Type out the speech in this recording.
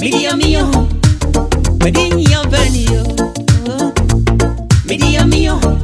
Media mio, media venio, media mio.